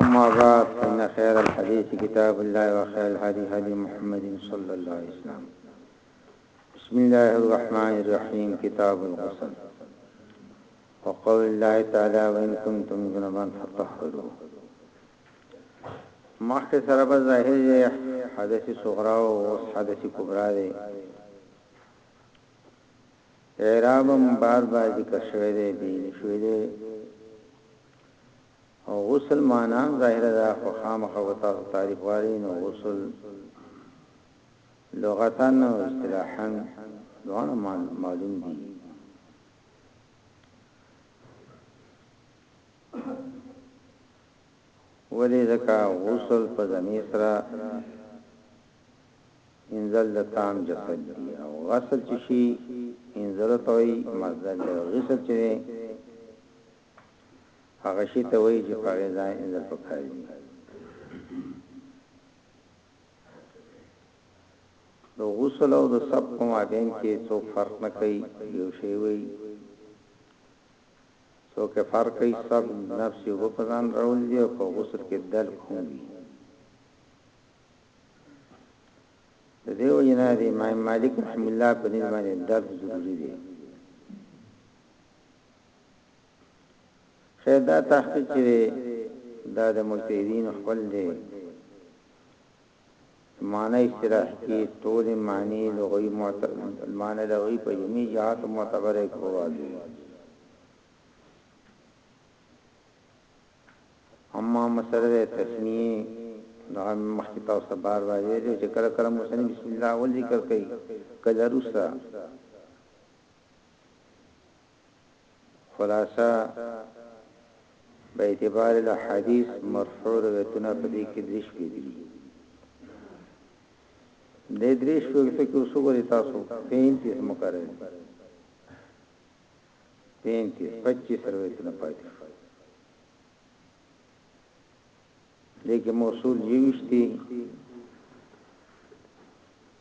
أما بعد فإن خير الحديث كتاب الله وخير الهدي هدي محمد صلى الله عليه وسلم بسم الله الرحمن الرحيم كتاب الغسل وقول الله تعالى وإن كنتم جنبا فطهروا مخکې سره به ظاهر دی حدث صغرا او حدث کبرا دی اعراب هم بار بار ذکر شوی دی بيان شوی دی او غسل معنا هم ظاهره ده خو خامخا وتاسو تعریف غواړي نو غسل لغتن او اصطلاحا دوانه معلوم دي ولي ځکه غسل په ضمير سره انزل د تام جسد دي او غسل چي شي انزلو ته وایي مصدر دی او غسل چي دی هغه شي ته وایي چي په هغه ځان انزل پکار دي د غسل او د سب په مابین کې څوک فرق نه کوي یو شی وي څو که فرق کوي سب نفس یې اوبه په ځان راولي دي او په غسل کې دلک هم وي د دې وجه نه دی امام مالک رحم الله په دې باندې درد ضروری دی خیر دا تحقیق دی دا د مجتهدین خپل دی د معنی اصطلاح کی ټولی معنی لغوی معنی لغوی په جمعی جهاتو معتبره کی په بعضو وی اما مسله ده تسمیه دا مخکی تاسو ته بار بار ویلو چې کله کله مصنف بسم الله اول ذکر کوي کله روسا خلاصه، به اعتبار الاحاديث مرفوع روایتونه په دې کې درې شپې دي. د درې شپې څخه کې اوس وګورئ تاسو 35 مقرر دي. 35 25 روایتونه پاتې شو. دې کې موصول یوشتي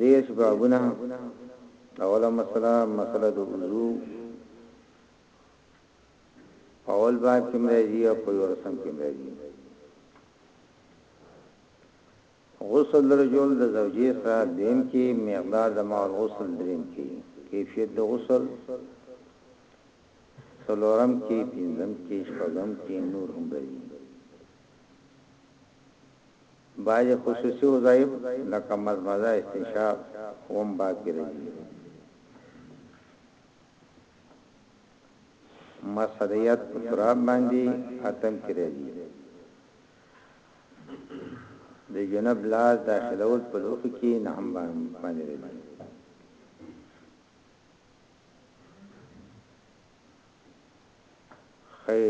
دېرش بابونه اوله مسله مسله د وضو اول باب کې مرضی او په ورسم کې مرضی غسل رجل د زوجې سره دیم کې مقدار د مال غسل دریم کې کیفیت د غسل سلورم کې پنځم کې شپږم کې نور هم دی بعضې خصوصي وظایف لکه مضمضه استنشاق هم باقي راځي. مسح د ید په تراب باندې اتم کې راځي. د جنب لاس داخلول په لوښي کې نهم باندې راځي. ښی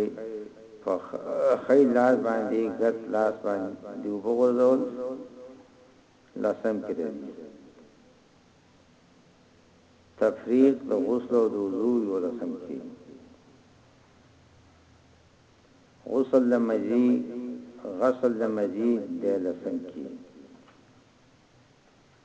په ښی لاس باندی ګس لاس باندی اوبه غورځول لسم کې راځي تفریق د غسل او د وضو یو لسم کې غسل د مزي غسل د مزي د لسم کې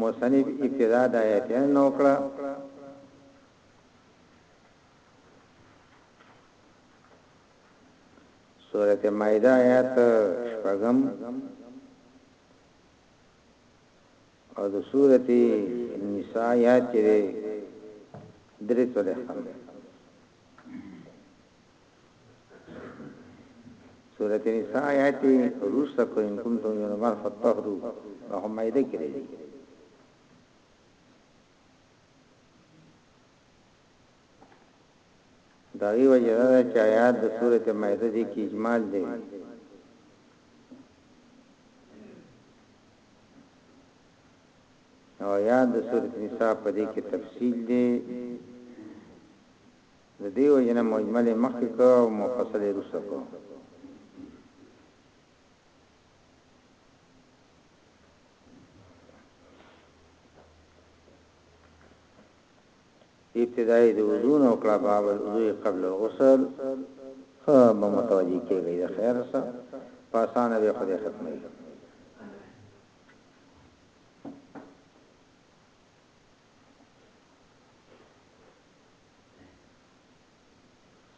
مصنف ابتدا د آیتین نو کړه سورت مائده آیت شپغم او د سورت نساء آیت چره درې سورې خمه سورته نساء آیات روسته کو ان کنتم یون مر فتحرو رحم مایده کړی دی داغي وجه دا چې آیات د سورته مائده دي کې اجمال دی او آیات د سورته نساء په دې کې تفصیل دی د دې وجې نه مجمل یې مخکې کړ او مفصل یې وروسته کړ. ابتدا یې د وضو نه وکړه، باب الوضوء قبل الغسل، ښه به متوجه کېږئ د خیر څخه، په اسانه به خدای ختموي.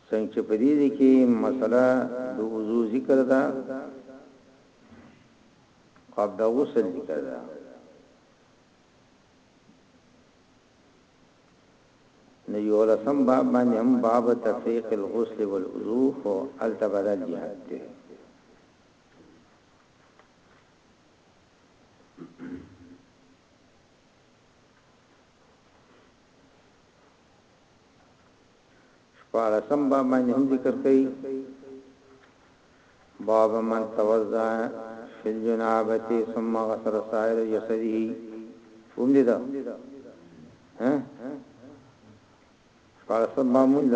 څنګه چې په دې دي کې مسله د وضو ذکر ده قبل د غسل ذکر ده نو یو لسم باب باندې هم باب تفریق الغسل والوضو او التبدل جهاد ده شپاړسم باب باندې هم ذکر کړي باب من توزع في الجنابه ثم غسل سائر جسده کوم دي دا ها شپاړسم باب مونږ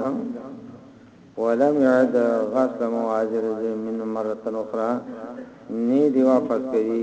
ولم يعد غسل مواجر من مره اخرى ني دي واپس کړي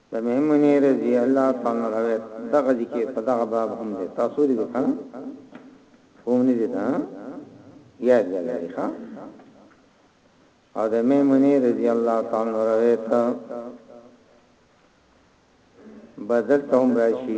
د ميمونې رضی الله تعالی عنها روایت دغه ذکر په دغه باب هم دی تاسو دې وکړه کوم نه دي دا یاد لري ښا او د میمونی رضی الله تعالی عنها روایت بدل ته هم راشي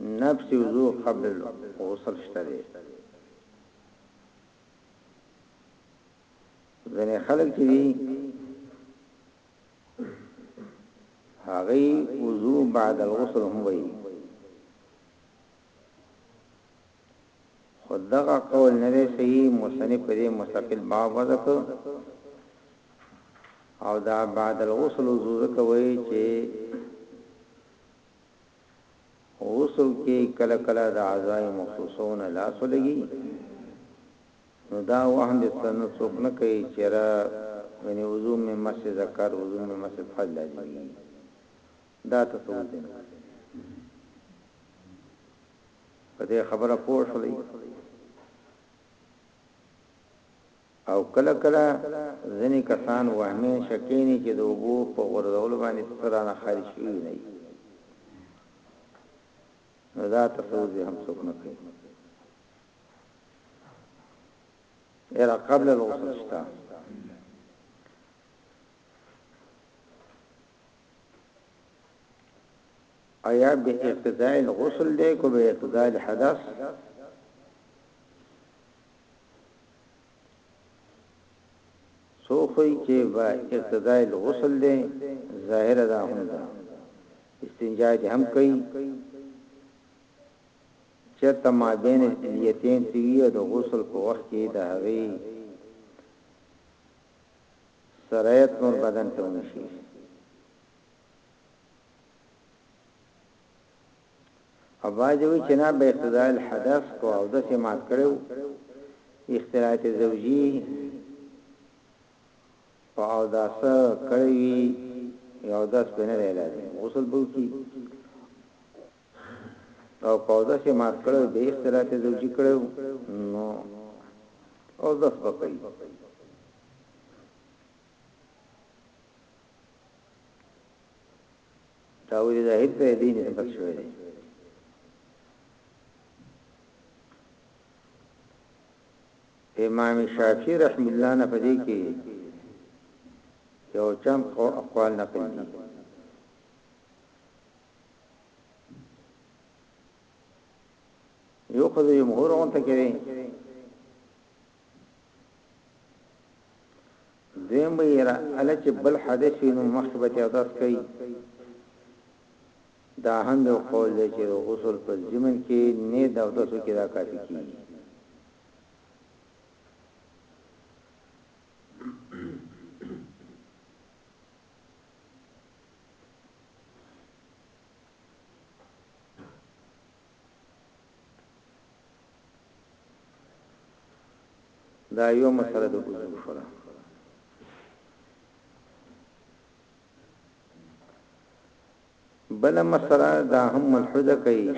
نفس وضو قبل الغسل شته دی ځنه خلک چې دي هغه وضو بعد الغسل هم وایي خو دغه قول نه دی صحیح، مصنف په دې مستقل باب وضع کړ او دا بعد الغسل وضو ځکه وایي چې غسل کې کله کله د اعضاء مخصوصونه لاس ولګي نو دا وهم د سنو څوک نه کوي چې را غني وضو مې مس ذکر وضو مې مس فضل لازمي دا تصور دي نه په دې خبره پوه شلی او کله کله ځنی کسان وهمه شکینی چې د وبو په غردول باندې سترانه خارج شي نه نو دا تصور دې هم څوک نه کوي ارا قبل الغسل شتا ایا به اقتداء الغسل دی کو به اقتداء الحدث سوخی چې با اقتداء الغسل دی ظاهر دا هم ده استنجا دې هم کوي چې تما بین الیتین تیو د غسل په وخت کې د هغه سرایت نور بدن ته ونشي او باجوي چې نه به اقتضاء الحدث کو او د سمات کړو اختلاط زوجي او او داس کړوي یو داس بنه لري غسل بو کی او قوزه شي مات کړو به اختلاط زوجي کړو نو او دس بقي تاویل ظاهر په دې نسبت شوی دی امام شافعي رحم الله نه پدې کې یو چم خو اقوال نقل دي یو خو یو مهور اون ته کړي دیم به را اله چې بل حدیث نو محبت او داس کوي دا هم یو قول دی چې غسل په زمن کې نه دا او داسو کې دا کافي کیږي دا یو مسله د وجوب شوه بل مسله دا هم ملحوظه کوي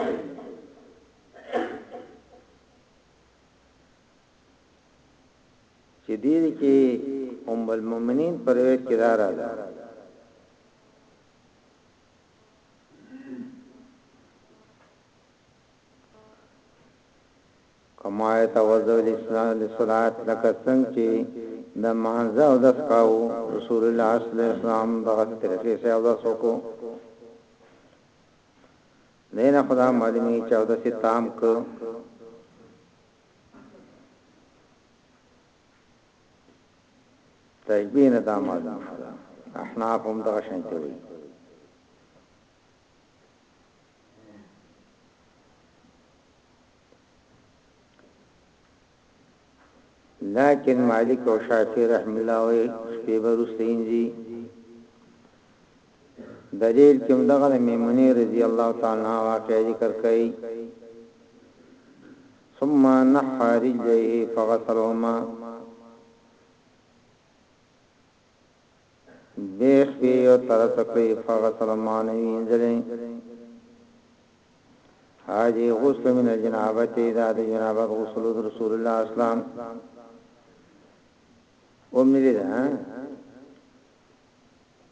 چې دې کې ام المؤمنین پر روایت کې دا راځي کما توضع الاسلام للصلاه لکه څنګه چې د مانزه او د سکاو رسول الله صلی الله علیه وسلم دغه طریقې سره او د سکو نه نه خدا معلومی چې او د ستام کو تشبیه دا معلوم شو احناف هم دا شانته وي لیکن مالک او شافعی رحم الله وی سپیبر سینجی دلیل کې هم دغه د میمونې رضی الله تعالی عنها واقعه ذکر کوي، ثم نحا رجلیه فغسلهما، بیا یې خپې یو طرف کړې فغسلهما نو یې وینځلې، هذه غسل من الجنابت دا د جنابت غسل د رسول الله اسلام اومنه ده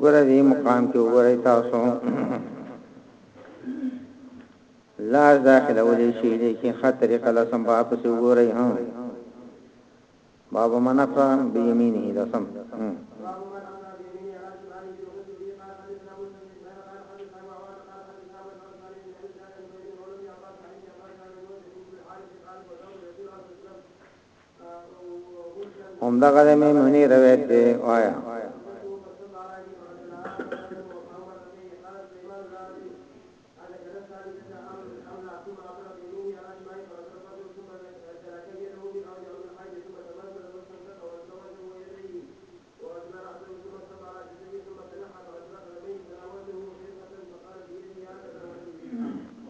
ګوره دې مقام کې وګورئ تاسو لار داخله ولې شي لیکن خطر کله سم با پس وګورئ ها بابا منفع بيمينه لسم هم دا غره مې منی روایت دی وایا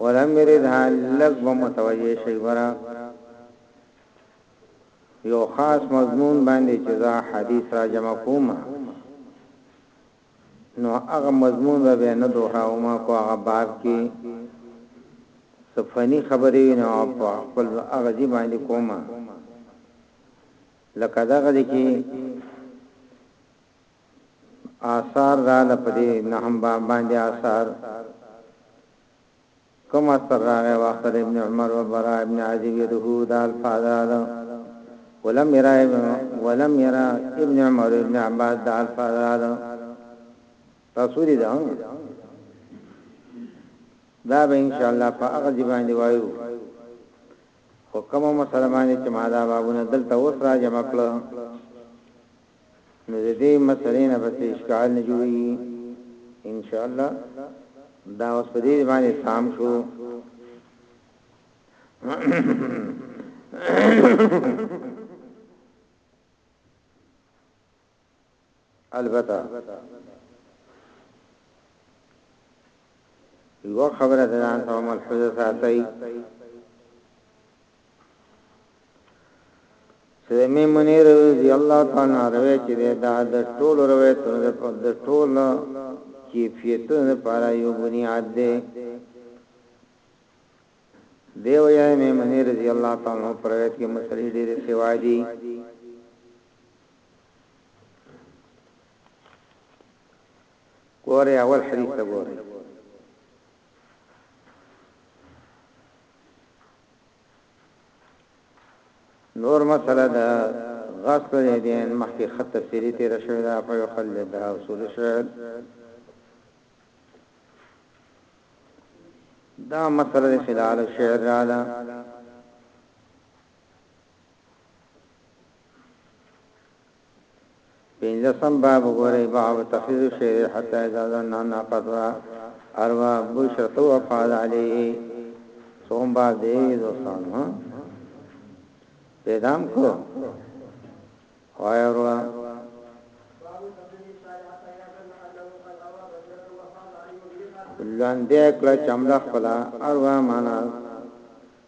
ولم يرد لګ متوجه شي ورا يو خاص مضمون باندې چې زه حديث را جمع کوم نو هغه مضمون به به نه دوهراوم کو هغه باب کې صفني خبرې نه او په خپل هغه ځی باندې کوم لکه دا غدي کې آثار را لپدې نه هم باندې آثار کوم اثر راغی واخر ابن عمر و براء ابن عازب يده دا الفاظ راغلل ولم يرا ولم يرا ابن عمر و ابن عباس دا الفاظ راغلل تاسو دې دا دا به ان شاء الله په هغه ځبان دی وایو خو کوم مسلمان چې ما دا بابونه دلته اوس را جمع کړو نو د دې مسلې نه بس اشکال نه جوړي ان شاء الله دا اوس په دې باندې سام شو البته یو خبره ده ان ته ملحوظه ساتي سلمي منیر رضی الله تعالی عنہ روایت دی دا د ټول روایتونو د ټول کیفیتونو لپاره یو بنیاد دی دیو یا می منیر رضی الله تعالی عنہ پر روایت کې مسلې ډېرې سوا دي ګوره اول حدیث ته ګوره نور مسله ده غسل الیدین مخکې خط تفسیری تیر شوی دا په یو خل ده اصول شعر دا مسله خلال شعر را ده پنځم باب وګورئ باب تخفیض شعر حتی اذا ظننا قطرا اروا بشرت و فعل علیه سوم باب دی دوستان ها پیدام کو وای اروا لاندې کړه چمړه خپل اروا معنا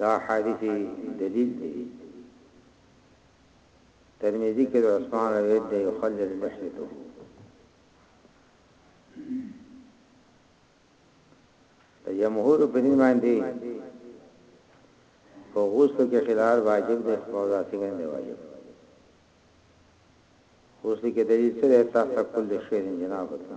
دا حدیث دلیل دی ترمذی کې د عثمان روایت دی خلل لحیته د جمهور په دې باندې په غوسه کې خلال واجب دی په ذاتي باندې واجب غوسه کې دلیل سره تاسو کول شي جناب ته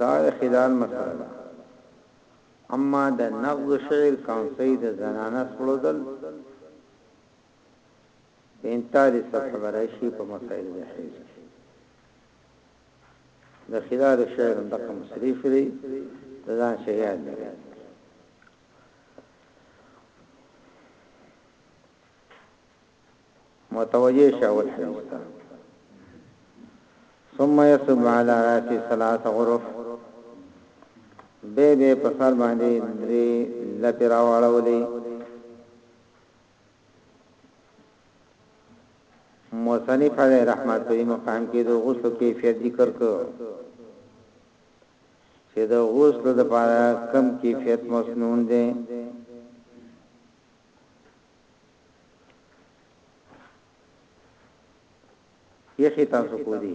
دا خلال مسله ده اما د نقض شعر کونسي د زنانه سړودل په انتاري صفحه برشي په مسائل د حیث د خلال شعر هم دقه مسلې شوې د ځان شهیاد دی متوجه شاول حدیث تا ثم يصب على راسي ثلاث غرف به به پسر باندې درې لپاره واړولې مصنف علیه رحمت په دې مقام کې د غسل کیفیت ذکر کړ چې د غسل لپاره کم کیفیت مسنون دی یخی تاسو کو دی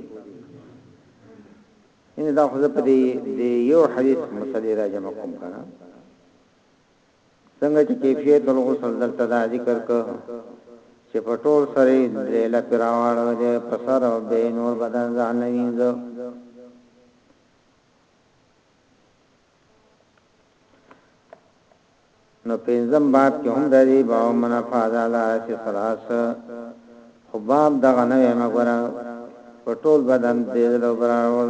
ان دا خو په دې یو حدیث مسلې را جمع کوم کنه څنګه چې کیفیت الغسل دلته دا ذکر که چې په ټول سر یې درې لپې راواړولې په سر او بیا نور بدن ځان نه وینځه نو پنځم باب کې هم د دې باو منافع ده لا چې خلاص خو باب دغه نه مګور په ټول بدن دې له برابر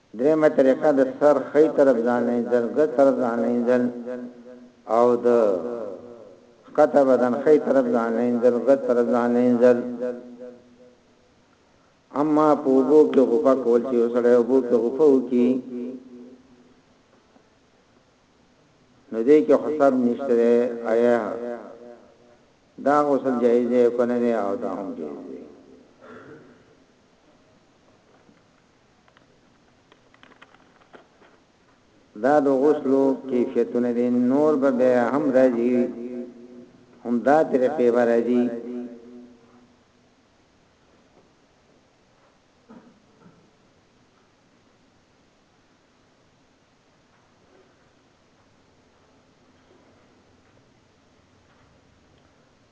درېمه طریقه د سر ښی طرف ځاننیځل، ګز طرف ځاننیځل او د ښکته بدن ښی طرف ځاننیځل، ګز طرف ځاننیځل. اما په اوبو کې غوپه کول چې وسړی اوبو کې غوپه وکي نو دې کې حساب نشته دی آیا دا غسل جایز دی کنه نه او دا هم جایز دی دا د غسلو کیفیتونه دي نور به به هم راځي هم دا طریقې به راځي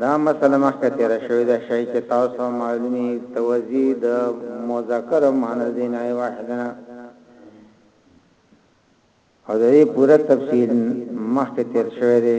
دا مسئله مخکې تېره شوې ده ښايي چې تاسو ته معلومه وي توضیح د مذکر او مؤنث د نای واحده نه او د دې پوره تفصیل مخکې تېر شوی دی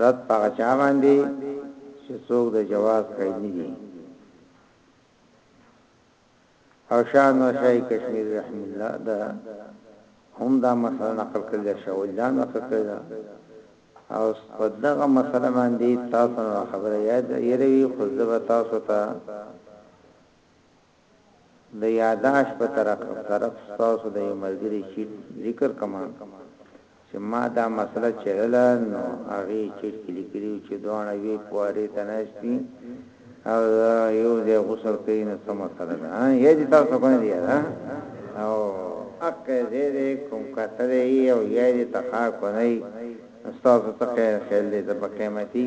رد په هغه چا باندې چې څوک د جواز قائل نه دي او شان او شای کشمیر رحم الله دا هم دا مسله نقل کړل شو دا نقل کړل او په دغه مسله باندې تاسو خبره یاد یې خو زبر تاسو ته د یاداشت په طرف ستاسو د یو ملګري چیټ ذکر کوم چې ما دا مسله چیړله نو هغې چیټ کې لیکلي وو چې دواړه یوې فوارې ته ناست وي او یو ځای غسل کوي نو څه مسله ده یا دې تاسو کوم دی دا او اقه زه دې کوم کته دی او یا دې تخا کوي استاد ته خیر خیر دې ته قیمتي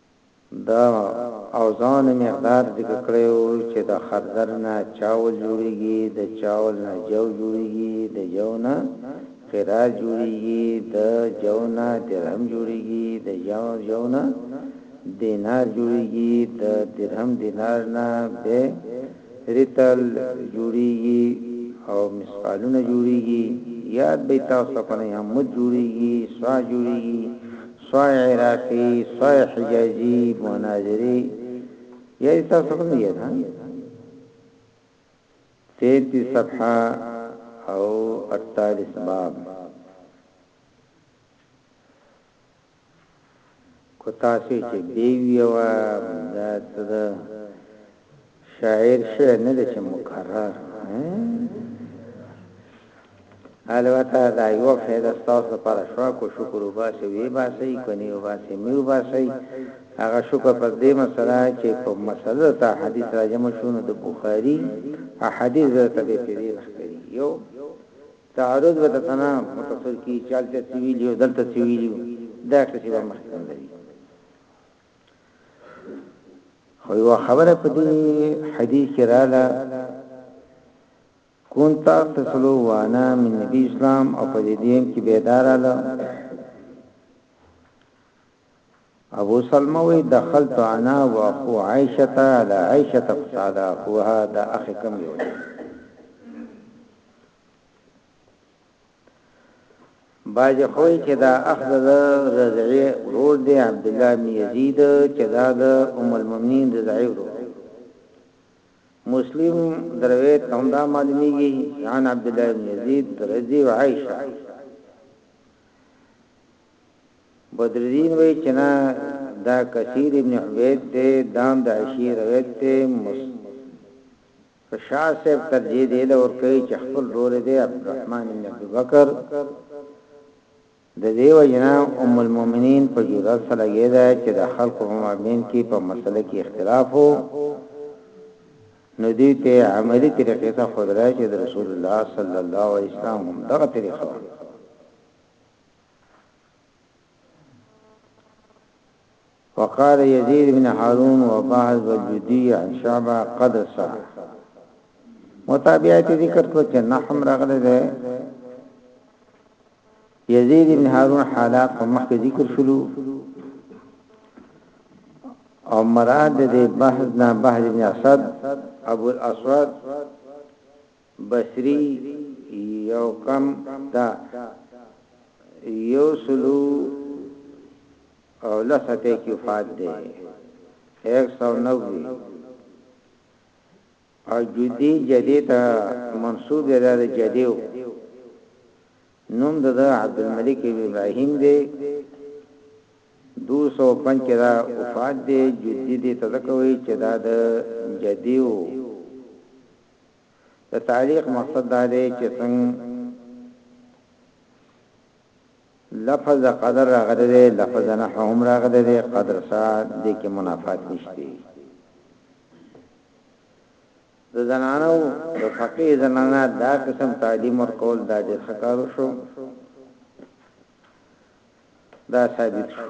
د اوزانو مقدار ذکر کړی وو چه د خرزر نه چاول جوړیږی د چاول نه جو جوړیږی د جو نه قیراط جوړیږی د جو نه درهم جوړیږی د جو نه دینار جوړیږی د درهم دینار نه به ریتل جوړیږی او مثقالونه جوړیږی یاد به تاسو کنه هم مد جوړیږی صاع جوړیږی سوای عراقی سوای حجازی مناظری یی تاسو کوم یی ها 33 صفحه او 48 باب کو تاسو چې دی ویوا دا څه ده شاعر شعر نه دی چې مکرر البته دا یو فائدہ تاسو لپاره شو کو شکر وباسي وی باسي کني وباسي مي وباسي هغه شکر پر دې مسله چې په مسله ته حدیث راجم شونه د بخاری احادیث ته به پیری وکړي یو تعارض به تنا متصل کی چالت سویلیو دلته سویلیو دا څه به مخکې خو یو خبره په دې حدیث کې رااله کون تا تسلو وانا من نبی اسلام او په دې دیم کې بیداراله ابو سلمہ وی دخلت انا واخو عائشه على عائشه فصادا هو هذا اخي كم يوم باجه خوی چې دا اخ د رضعی ورور دی عبدالله بن یزید چې دا د ام المؤمنین رضعی ورور مسلم درویت هم دا معلومیږي عن عبد الله بن يزيد رضي وعائشه بدرین وی چنا دا کثیر ابن عبید دے دام دا عشی رویت تے که شاه صاحب ترجیح دې له ورکوي چې خپل رور دې عبدالرحمن ابن ابوبکر ددې وجنه ام المؤمنین په جرأت سره لګیده چې د خلکو په مابین کې په مسله کې اختلاف وو نو دې ته عملی طریقې ته خدای چې د رسول الله صلی الله علیه وسلم هم دغه طریقه وقال يزيد بن هارون وباحث والجدي عن شعبه قد سا متابعات ذکر کو چې نحم راغله ده يزيد بن هارون حالات په مخ ذکر شلو او مراد دې بحث نه بحث بن اسد ابو الاسود بصری یو کم ده یوسلو او لس اته کی وفات دی ایک سو نوی او جدی جدی تا منصوب دا دا جدیو نوم دا دا عبدالملک ابراهیم دی دو سو پنج کی دا وفات دی جدی دی تذکوی چه دا دا جدیو د تعلیق مقصد دا دی چې څنګه لفظ د قدر راغلی دی لفظ نه هم راغلی دی قدر سره د کې منافات نشته د زنانو د فقې زنانه دا قسم تعلیم ورکول دا د خکارو شو دا ثابت شو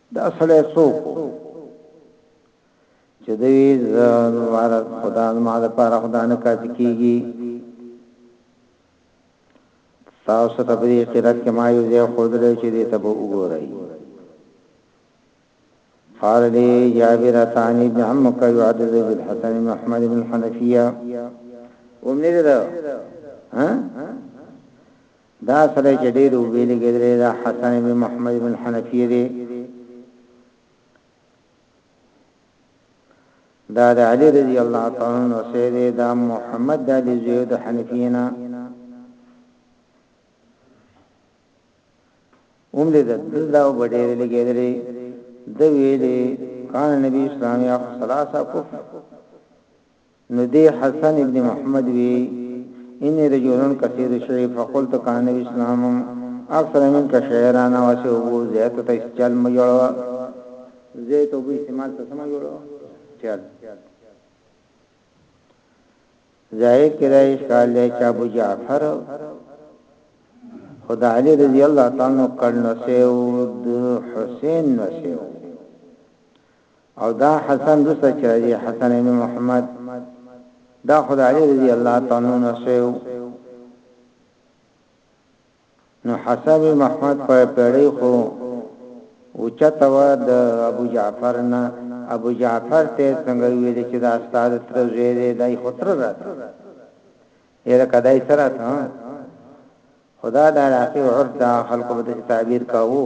دا سړی څوک و چې دوی زمارت خدا زما د پاره خدا نه کافي کیږي تاسو ته په دې قرات کې ما یو ځای خودلې چې دې ته به وګورئ قال لي جابر ثاني بن عمك يعدد بالحسن محمد بن حنفيه ومنذر ها دا سړی چې ډېر وبې لګېدلی دا حسن بن محمد بن حنفیه دی دا د علی رضی الله تعالی عنہ سید دا محمد د علی زید حنفینا اوم دې د دا وړې لګېدلې د ویلې کان نبی اسلام یا ثلاثه کو نو دی حسن ابن محمد وی انی رجولن کثیر شعی فقلت کان نبی اسلام اکثر من کا شعرانا واسه وو زیت ته چل مجړو زیت وو استعمال ته سم جوړو چل ظاهر کړه اشکال له چا ابو جعفر خدا علی رضی الله تعالی عنہ کړه نو سیو د حسین نو سیو او دا حسن رسته چې راځي حسن ابن محمد دا خدای علی رضی الله تعالی عنہ سویو نو حسن محمد په پیړې خو اوچته و د ابو جعفر نه ابو جعفر ته څنګه ویل چې دا استاد تر زوی دی دای خطر راته یره کدای سره ته خدا دا راکې ورته خلق به تعبیر کاوه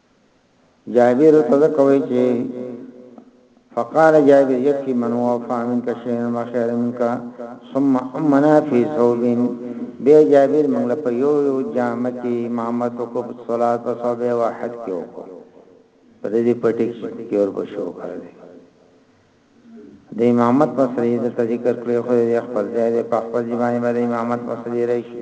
جابر ته کوي چې فقال جابر يكفي من وفى منك شيئا ما خير منك ثم امنا في ثوب بي جابر من له پيو يو جامتي محمد کو صلات په صوبه واحد کې وکړو په دې پټي کې اور بشو کړل د امامت مسلې د ذکر کړې خو یې خپل ځای په خپل ځای باندې امامت مسلې راشي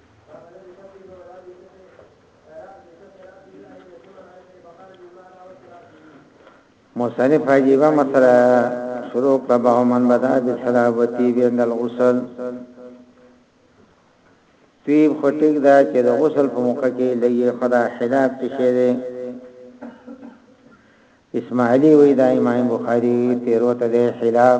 مصنف عجیبه مسله شروع کړه به من بدا بسلابتی بین الغسل تیب خټیک دا چې د غسل په موقع کې لګي خدا خلاف څه شه ده اسماعیلی وی دا امام بخاری تیروته ده خلاف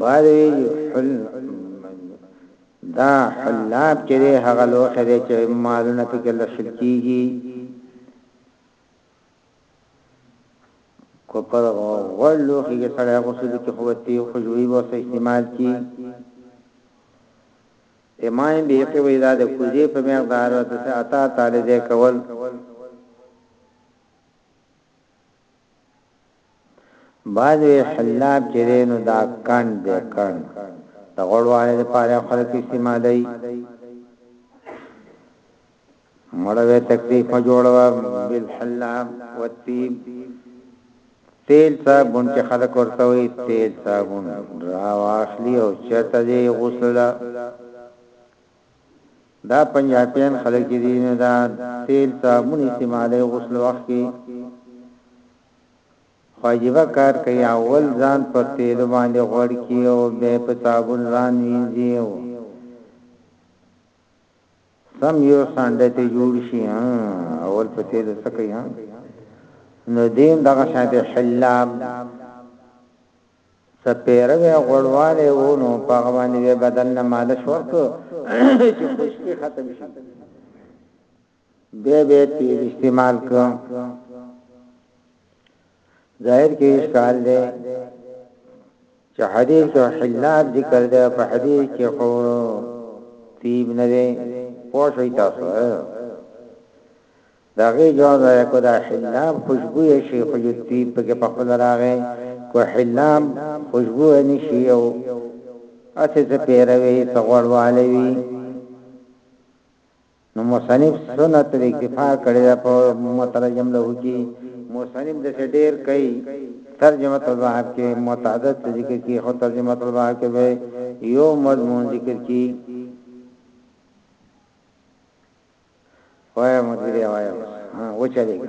بعد ویجی حل دا حلاب چې دی هغه لوخه دی چې مالونه پکې لشل کیږي کو پر غول لوخه کې سړی غوسل کې خوتی او خوشبوئی به سه استعمال کی امام به کې وې دا د کوزې په مقدار او د عطا تعالی دې کول بعض وی حلاب چی دی نو دا کنډ دی کنډ د غوړ والی د پاره خلک استعمالوی مړه وی تکلیف مه جوړوه بالحلاب والطیب تیل صابون چې خلک ورته وي تیل صابون را واخلی او چرته دی غسل دا پنجابیان خلک دي نه دا تیل صابون استعمالي غسل وخت کې خو عجیبه کار کوي اول ځان په تیلو باندې غوړ کړي او بیا په صابون ځان وینځي او سم یو سانډه ته جوړ شي اول په تیلو څه کوي نو دین دغه شاته حلاب سپیره وی غړواله و نو په باندې بدل نه مالش ورکو چې خوشکی ختم شي به به تیر استعمال ک ظاهر کې اشکال دی چې حدیث او حلات ذکر دی په حدیث کې خو تیب نه دی پوښی تاسو داغه جواب یا کو دا حلاب خوشبو شي خو یو تیب په په خپل راغې کو حلاب خوشبو نشي او اته ته پیروي څغړوالوي نو مصنف څونه ترې اکتفا کړې ده په مترجم له کې مصنف د څه ډېر کوي ترجمه البحر کې متعدد ذکر کې خو ترجمه البحر کې به یو مضمون ذکر کی وای مدیر وای ها وچلېږي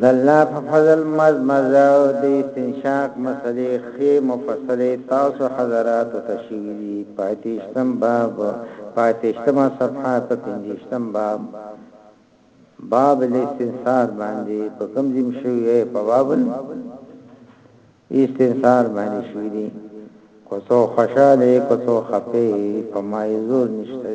د الله په فضل مز مزه او د استنشاق مسلې خې مفصلې تاسو حضرات ته شوي دي پاتېشتم باب پاتېشتمه صفحه په پنځشتم باب باب الاستنصار باندې په کوم ذم شوی په باب استنصار باندې شوی دي کوڅو خوشاله کوڅو خپې په مایزور نشته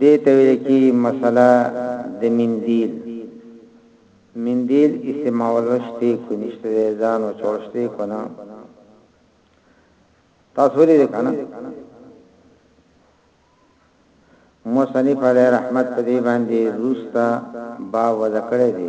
دې ته ویل کیږي مساله د مندیل مندیل استعمال شته کو نشته دی ځان او چول شته کو نه تاسو لري کنه مصنف علی رحمت په دې باندې روستا با وذکر دی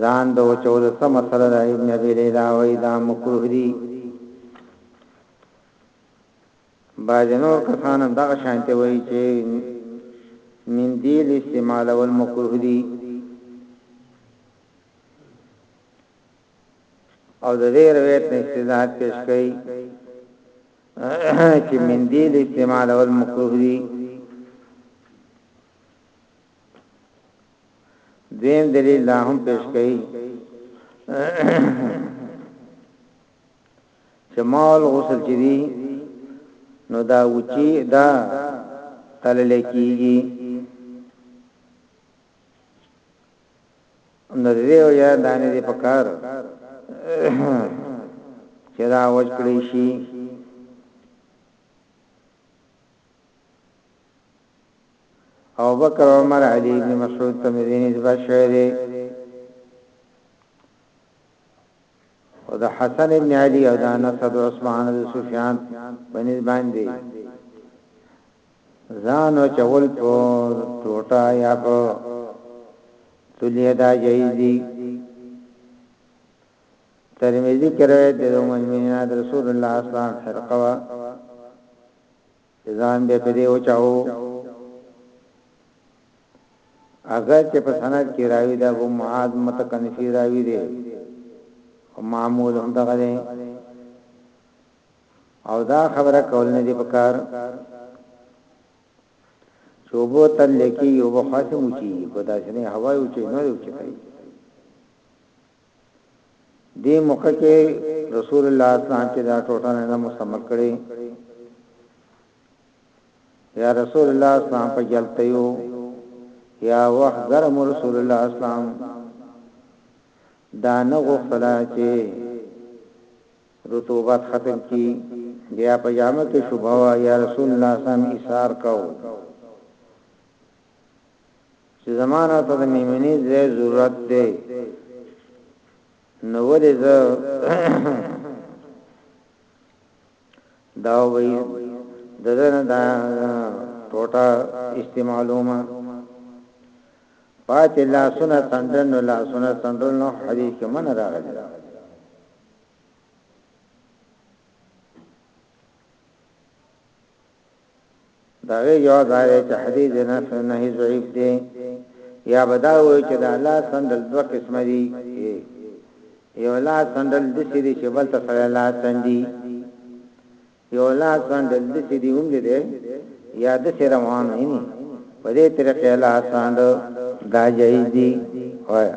ځان د وچولو څه مسله ده ابن ابي ليلى وای دا مکروه دي باجنو کسان دغه شانته وای چې من دي الاستعمال والمکروه دي او د دې روایت نه استدلال پیش کړي چې من دي الاستعمال والمکروه دي دویم دلیل دا هم پیش کړي چې مال غسل چې دی نو دا وچی دا تلل کیږي نو دې او یا دانه دې پکار چې دا وځ کړی شي ابوبکر عمر علی ابن مسعود ته مې دې نسبت شوی دی او د حسن ابن علی او د انس او عثمان او سفیان بنز باندې ځان او چول په ټوټه یا په تلیه دا جایز دی ترمذی کروي د مومنین رسول الله صلی الله علیه وسلم فرقه چې ځان به په دې وچاو اگر چې په سند کې راوي د ابو معاذ متکنفي راوي دی او معمول هم دغه دی او دا خبره کول نه دی پکار شوبو تل لکی یو بخاسم اوچی کو دا شنه هوا اوچی نه اوچی کوي دې موقع کې رسول الله صلی الله علیه وسلم چې دا ټوټه نه مستعمل کړي یا رسول الله صلی الله علیه وسلم په جلته یو یا وخت ګرم رسول الله صلی الله علیه وسلم دا نه غوښتلا چې رطوبت ختم کی بیا په جامه کې شوبوا یا رسول الله صلی الله علیه وسلم ایثار کو چې زما راته د میمنې ځای ضرورت دی نو ولې زه دا وی دغه دا ټوټه استعمالومه پات لا سنت تندن لا سنت تندن نو حدیث کې من راغلی د هغې جواب دا دی چې حدیث د نفس او نهي ضعیف دی یا بدا وایي چې د الله سندل دوه قسمه دي یو لا سندل د سې دي چې بل ته سره لا سندي یو لا سندل د سې دي هم دي یا د سې روان نه ني په دې طریقې لا سند دا جایز دي وایا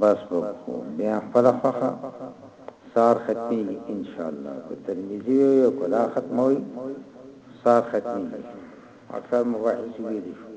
بس به وکړو بیا خپله خوښه سار ختمیږي ان شاء الله که ترمذی وی او که دا ختموی سار ختمیږي اکثر مباحث ویلی شو